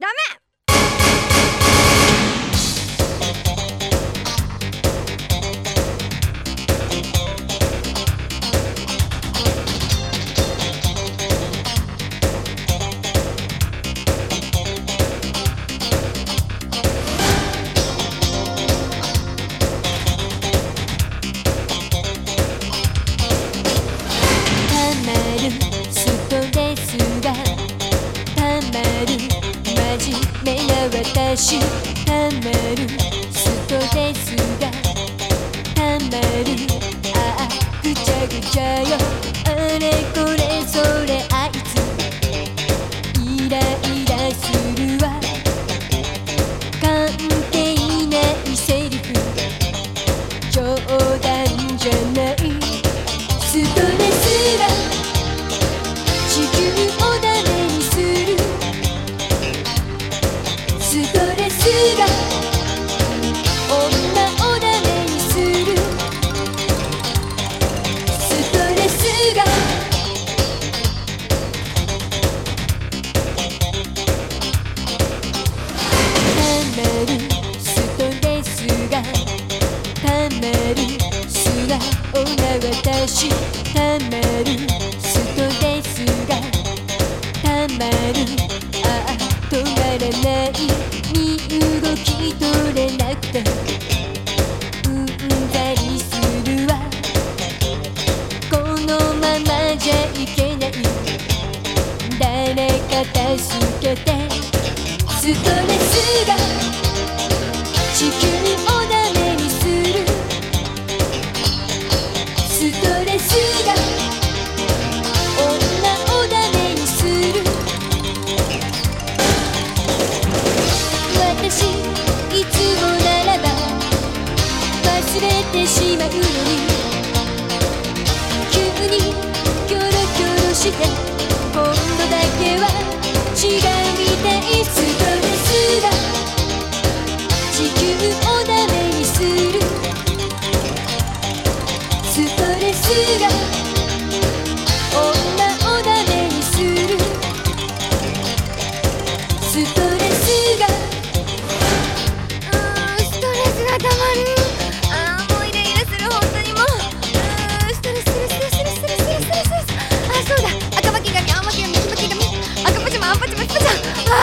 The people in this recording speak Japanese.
ダメ！私たまるストレスがたまる。ああぐちゃぐちゃよ。あれこれそれ。あな私たまるストレスがたまる。ああ止まらない身動き取れなくてうんざりするわこのままじゃい。けない誰か助けてストレスがて今度だけは違うみたいストレスが地球をダメにするストレスが女をダメにするストレスが